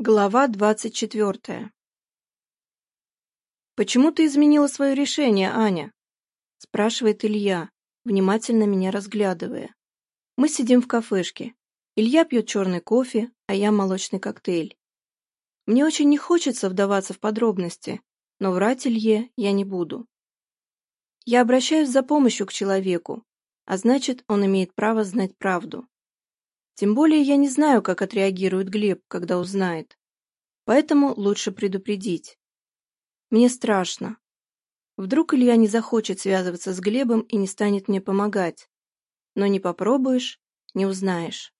Глава двадцать четвертая. «Почему ты изменила свое решение, Аня?» – спрашивает Илья, внимательно меня разглядывая. Мы сидим в кафешке. Илья пьет черный кофе, а я молочный коктейль. Мне очень не хочется вдаваться в подробности, но врать Илье я не буду. Я обращаюсь за помощью к человеку, а значит, он имеет право знать правду. Тем более я не знаю, как отреагирует Глеб, когда узнает. Поэтому лучше предупредить. Мне страшно. Вдруг Илья не захочет связываться с Глебом и не станет мне помогать. Но не попробуешь, не узнаешь.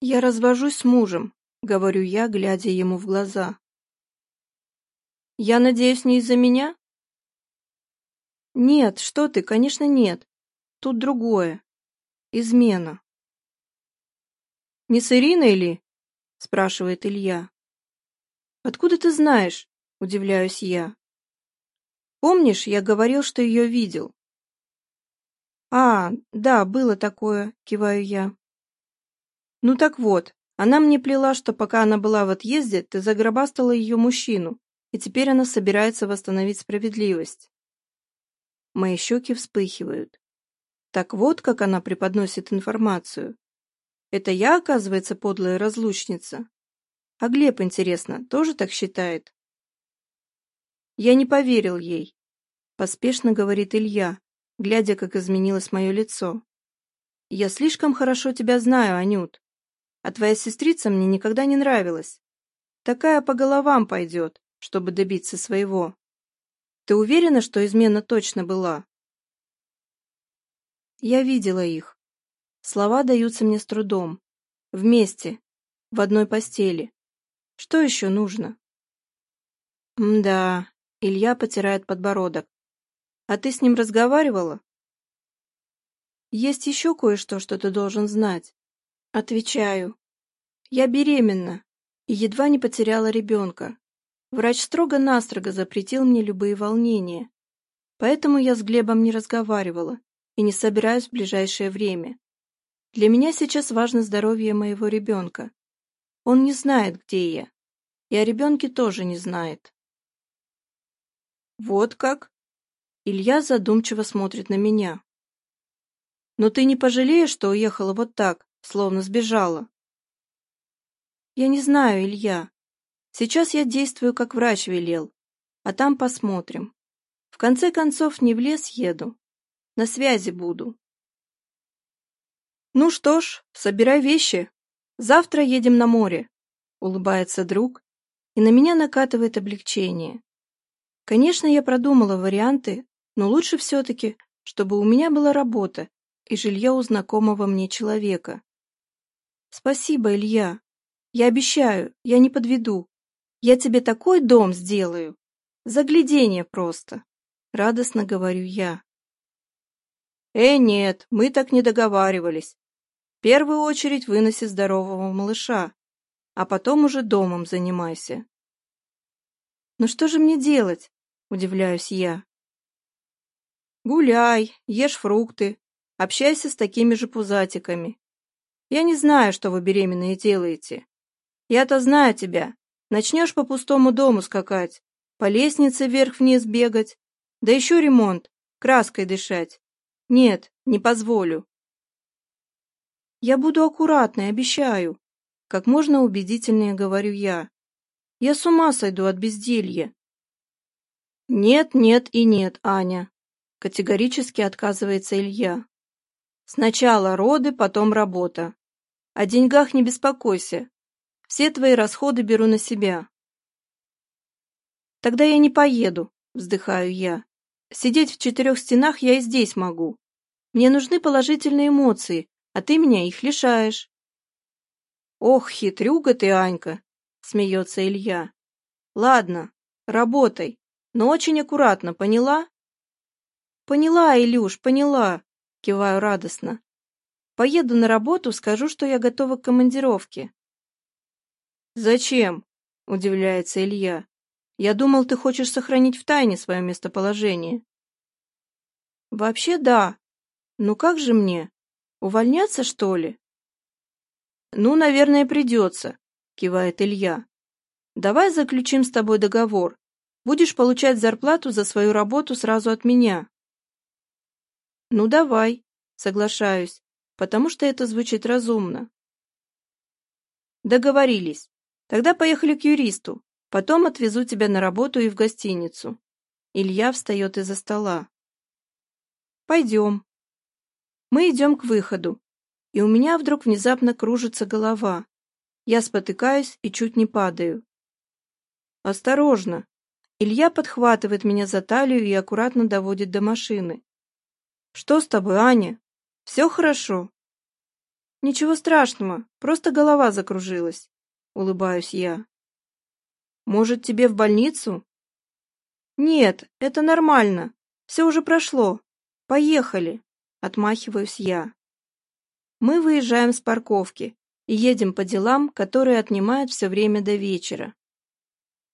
«Я развожусь с мужем», — говорю я, глядя ему в глаза. «Я надеюсь, не из-за меня?» «Нет, что ты, конечно, нет. Тут другое. Измена». «Не с Ириной ли?» – спрашивает Илья. «Откуда ты знаешь?» – удивляюсь я. «Помнишь, я говорил, что ее видел?» «А, да, было такое», – киваю я. «Ну так вот, она мне плела, что пока она была в отъезде, ты загробастала ее мужчину, и теперь она собирается восстановить справедливость». Мои щеки вспыхивают. Так вот, как она преподносит информацию. Это я, оказывается, подлая разлучница? А Глеб, интересно, тоже так считает? Я не поверил ей, поспешно говорит Илья, глядя, как изменилось мое лицо. Я слишком хорошо тебя знаю, Анют. А твоя сестрица мне никогда не нравилась. Такая по головам пойдет, чтобы добиться своего. Ты уверена, что измена точно была? Я видела их. Слова даются мне с трудом. Вместе. В одной постели. Что еще нужно? Мда. Илья потирает подбородок. А ты с ним разговаривала? Есть еще кое-что, что ты должен знать. Отвечаю. Я беременна и едва не потеряла ребенка. Врач строго-настрого запретил мне любые волнения. Поэтому я с Глебом не разговаривала и не собираюсь в ближайшее время. Для меня сейчас важно здоровье моего ребенка. Он не знает, где я. И о ребенке тоже не знает. Вот как? Илья задумчиво смотрит на меня. Но ты не пожалеешь, что уехала вот так, словно сбежала? Я не знаю, Илья. Сейчас я действую, как врач велел. А там посмотрим. В конце концов, не в лес еду. На связи буду. «Ну что ж, собирай вещи. Завтра едем на море», — улыбается друг, и на меня накатывает облегчение. Конечно, я продумала варианты, но лучше все-таки, чтобы у меня была работа и жилье у знакомого мне человека. «Спасибо, Илья. Я обещаю, я не подведу. Я тебе такой дом сделаю. Заглядение просто!» Радостно говорю я. «Э, нет, мы так не договаривались первую очередь выноси здорового малыша, а потом уже домом занимайся. «Ну что же мне делать?» – удивляюсь я. «Гуляй, ешь фрукты, общайся с такими же пузатиками. Я не знаю, что вы беременные делаете. Я-то знаю тебя. Начнешь по пустому дому скакать, по лестнице вверх-вниз бегать, да еще ремонт, краской дышать. Нет, не позволю. Я буду аккуратной, обещаю. Как можно убедительнее говорю я. Я с ума сойду от безделья. Нет, нет и нет, Аня. Категорически отказывается Илья. Сначала роды, потом работа. О деньгах не беспокойся. Все твои расходы беру на себя. Тогда я не поеду, вздыхаю я. Сидеть в четырех стенах я и здесь могу. Мне нужны положительные эмоции, а ты меня их лишаешь. Ох, хитрюга ты, Анька, смеется Илья. Ладно, работай, но очень аккуратно, поняла? Поняла, Илюш, поняла, киваю радостно. Поеду на работу, скажу, что я готова к командировке. Зачем? удивляется Илья. Я думал, ты хочешь сохранить в тайне свое местоположение. Вообще да. Ну как же мне? Увольняться, что ли? Ну, наверное, придется, кивает Илья. Давай заключим с тобой договор. Будешь получать зарплату за свою работу сразу от меня. Ну, давай, соглашаюсь, потому что это звучит разумно. Договорились. Тогда поехали к юристу. Потом отвезу тебя на работу и в гостиницу. Илья встает из-за стола. Пойдем. Мы идем к выходу, и у меня вдруг внезапно кружится голова. Я спотыкаюсь и чуть не падаю. «Осторожно!» Илья подхватывает меня за талию и аккуратно доводит до машины. «Что с тобой, Аня? Все хорошо?» «Ничего страшного, просто голова закружилась», — улыбаюсь я. «Может, тебе в больницу?» «Нет, это нормально. Все уже прошло. Поехали» отмахиваюсь я. Мы выезжаем с парковки и едем по делам, которые отнимают все время до вечера.